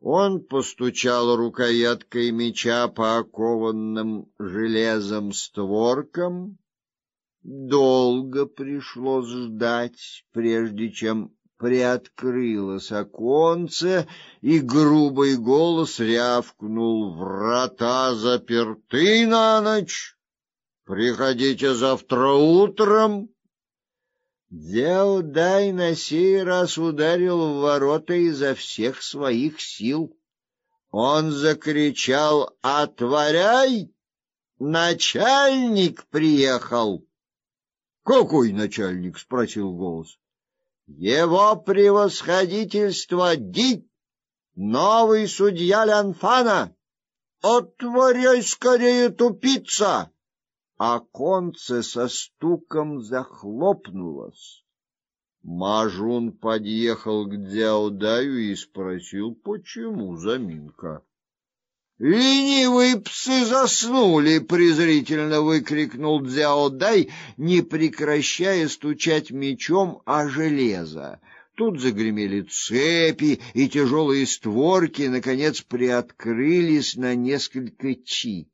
Он постучал рукояткой меча по окованным железом створкам. Долго пришлось ждать, прежде чем приоткрылось оконце, и грубый голос рявкнул: "Врата заперты на ночь. Приходите завтра утром". Дзяодай на сей раз ударил в ворота изо всех своих сил. Он закричал: "Отворяй! Начальник приехал!" "Какой начальник?" спросил голос. Его превосходительство Ди, новый судья Лянфана. Отворяй скорее, тупица! Оконце со стуком захлопнулось. Мажун подъехал к Дзяудаю и спросил, почему заминка. «Ленивые псы заснули!» — презрительно выкрикнул Дзяодай, не прекращая стучать мечом о железо. Тут загремели цепи, и тяжелые створки, наконец, приоткрылись на несколько чи.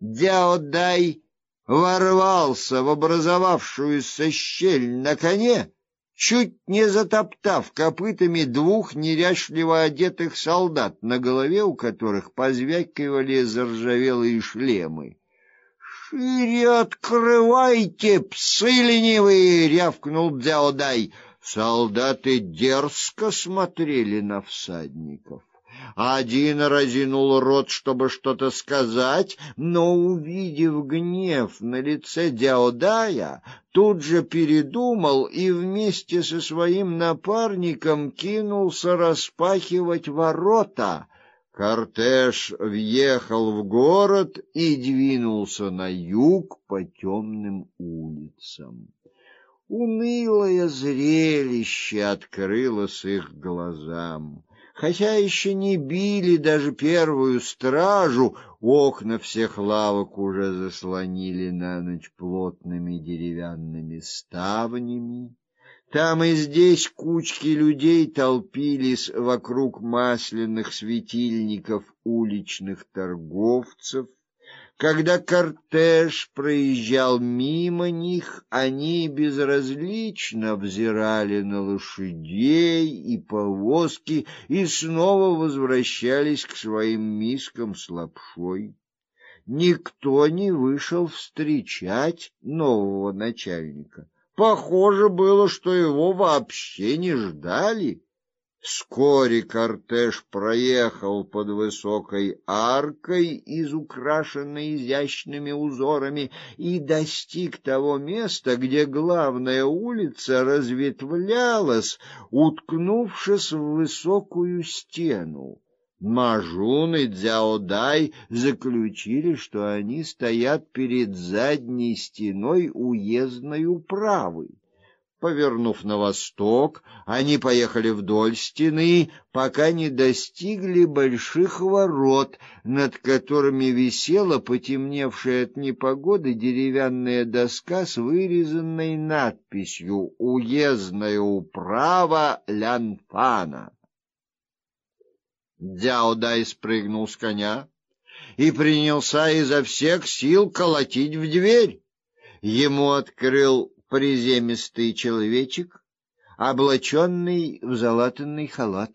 Дзяодай ворвался в образовавшуюся щель на коне чуть не затоптав копытами двух неряшливо одетых солдат, на голове у которых позвякивали заржавелые шлемы. «Шире открывайте, псы ленивые!» — рявкнул Дзяодай. Солдаты дерзко смотрели на всадников. Один разинул рот, чтобы что-то сказать, но, увидев гнев на лице Дяодая, тут же передумал и вместе со своим напарником кинулся распахивать ворота. Кортеж въехал в город и двинулся на юг по темным улицам. Унылое зрелище открылось их глазам. Хотя еще не били даже первую стражу, окна всех лавок уже заслонили на ночь плотными деревянными ставнями. Там и здесь кучки людей толпились вокруг масляных светильников уличных торговцев. Когда кортеж проезжал мимо них, они безразлично взирали на лошадей и повозки и снова возвращались к своим мискам с лапшой. Никто не вышел встречать нового начальника. Похоже было, что его вообще не ждали. Вскоре кортеж проехал под высокой аркой, изукрашенной изящными узорами, и достиг того места, где главная улица разветвлялась, уткнувшись в высокую стену. Мажун и Дзяодай заключили, что они стоят перед задней стеной уездной управы. Повернув на восток, они поехали вдоль стены, пока не достигли больших ворот, над которыми висела потемневшая от непогоды деревянная доска с вырезанной надписью «Уездная управа Лянфана». Дяо Дай спрыгнул с коня и принялся изо всех сил колотить в дверь. Ему открыл приземистый человечек, облаченный в залатанный халат.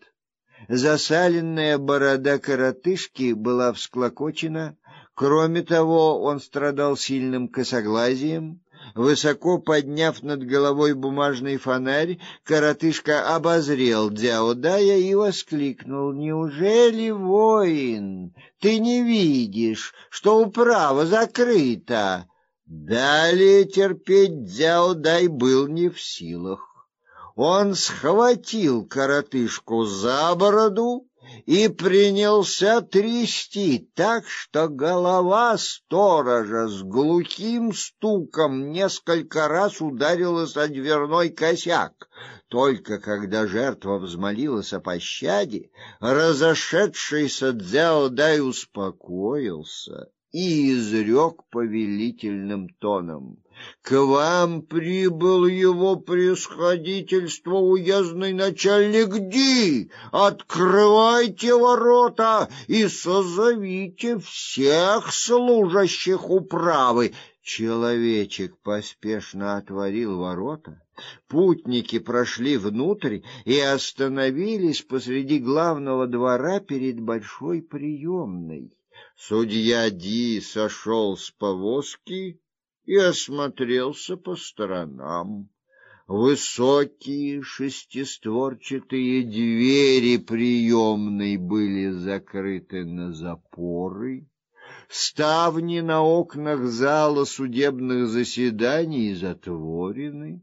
Засаленная борода коротышки была всклокочена, кроме того, он страдал сильным косоглазием. Высоко подняв над головой бумажный фонарь, коротышка обозрел Дзяодая и воскликнул: "Неужели воин? Ты не видишь, что управа закрыта?" Далее терпеть Дзяодай был не в силах. Он схватил коротышку за бороду и принялся трясти так, что голова сторожа с глухим стуком несколько раз ударилась о дверной косяк. Только когда жертва взмолилась о пощаде, разошедшийся Дзяо Дай успокоился и изрек повелительным тоном: "К вам прибыл его превосходительство уездный начальник Ди. Открывайте ворота и созовите всех служащих управы". Человечек поспешно отворил ворота. Путники прошли внутрь и остановились посреди главного двора перед большой приемной. Судья Ди сошел с повозки и осмотрелся по сторонам. Высокие шестистворчатые двери приемной были закрыты на запоры, ставни на окнах зала судебных заседаний затворены.